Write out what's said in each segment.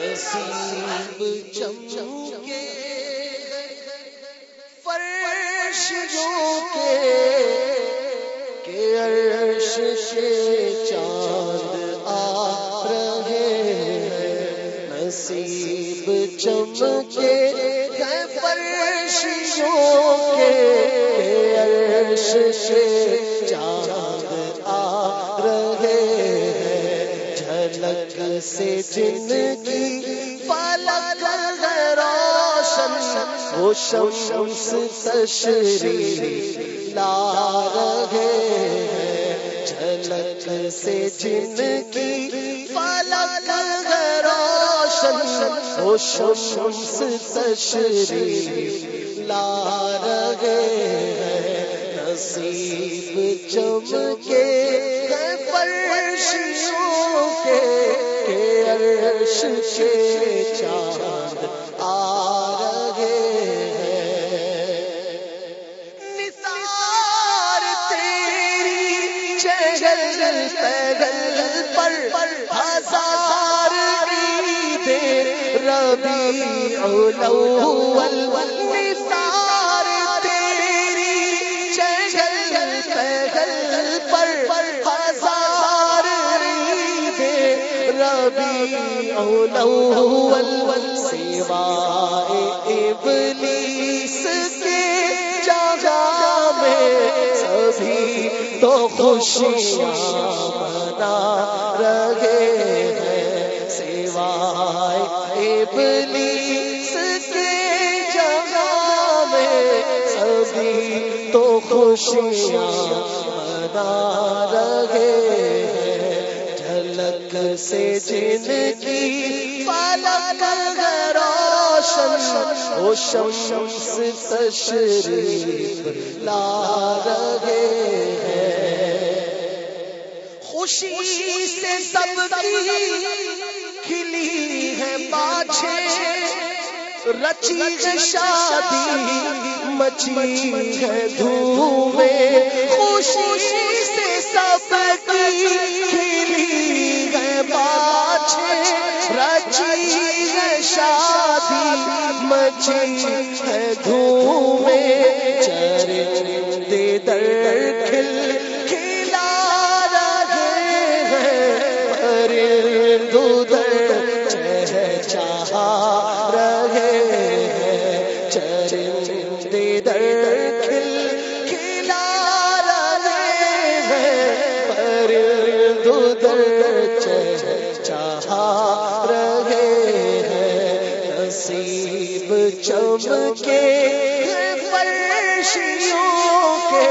نصیب چم کے فرش جو کے عرش سے چاند آ رہے نصیب چم کے فرش جو کے عرش سے چاند جھلک سے جن کی پالک روشن، وہ شمس تشریف لا رہے ہیں۔ جھلک سے جن کی پالک روشن، وہ شمس تشریف لا رہے ہیں۔ نصیب چمکے فرشوں کے عرش کے چاند آ رہے ہیں۔ نثار تیری چہل پہل پر ہزار عید ربیع الاول ربیع سوائے ابلیس کے جگہ میں سبھی تو خوشیاں منا رہے ہیں۔ سوائے ابلیس کے جگہ میں سبھی تو خوشیاں منا رہے ہیں جھلک سے جن کی پالک روشن وہ شمس تشریف لا رہے ہیں۔ خوشی سے سب کی کھلی ہے باچھے رچی شادی، مچی ہے دھومے خوشی سے سب کی مچی ہے دھومے چرندے در کھل کھلا رہے ہیں پرندو در چہچہا رہے ہیں۔ چرندے در کھل کھلا رہے ہیں پرندو در چمکے فرشیوں کے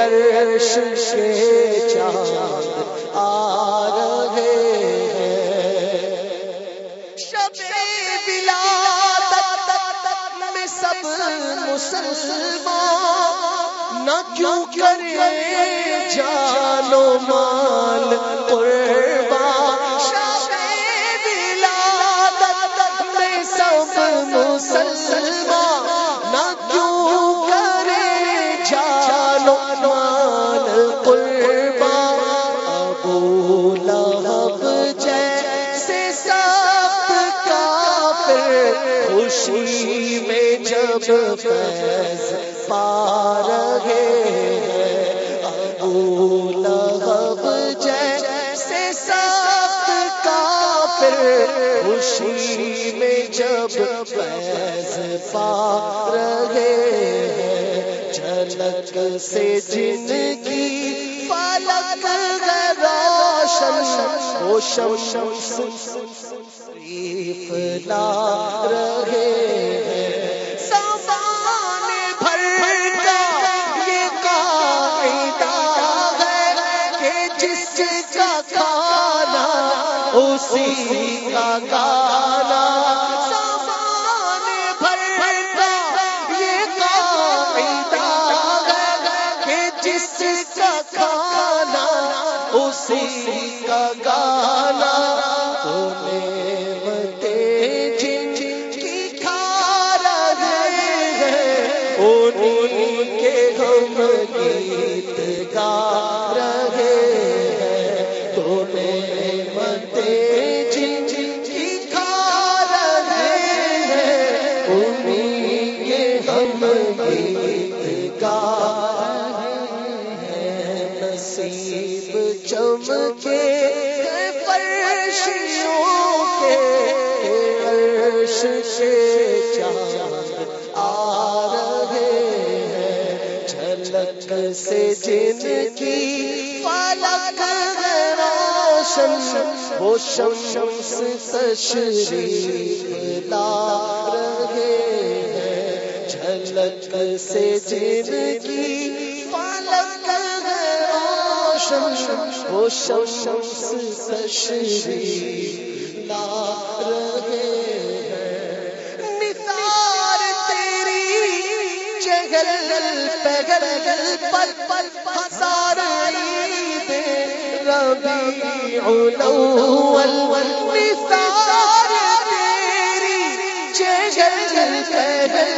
عرش سے چاند آ رہے ہیں۔ شب ولادت میں سب مسلمان نہ کیوں کرے جانو مال قربان خوشی میں جب فیض پا رہے ہیں، ابو لہب جیسے سخت کافر خوشی میں جب فیض پا رہے ہیں، جھلک سے جن کی پالک روشن شمس شریف لا رہے ہیں سامان بھر کا یہ قاعدہ ہے کہ جس کا کھانا، اسی کا گانا سامان بھر کا یہ قاعدہ ہے کہ جس کا کھانا اسی کا گانا گیت گا رہے تو متے جن رہے ہم گیت گا ہیں۔ نصیب چمکے کے عرش سے جھلک سے جن کی پالک روشن وہ شمس تشریف لا رہے ہیں۔ جھلک سے جن کی پالک روشن وہ شمس تشریف رہے چگل پگل پل پل پسار دے ربی الاول نثار تیری چگل پگل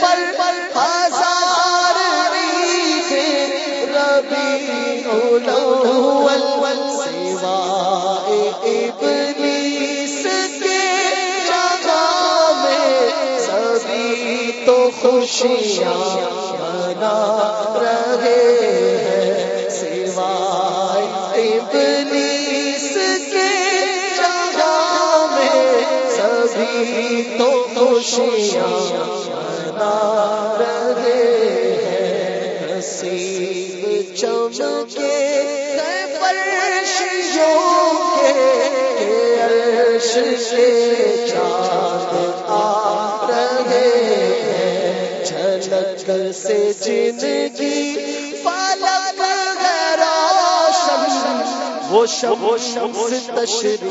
پل پل پسار دے ربی الاول سوائے ابلیس کے جگہ میں سبھی تو خوشیاں منا رہے ہیں سوائے ابلیس کے جگہ میں سبھی تو خوشیاں منا رہے ہیں۔ نصیب چمکے سے چاند آ رہے ہیں۔ جھلک سے وہ شمس تشریف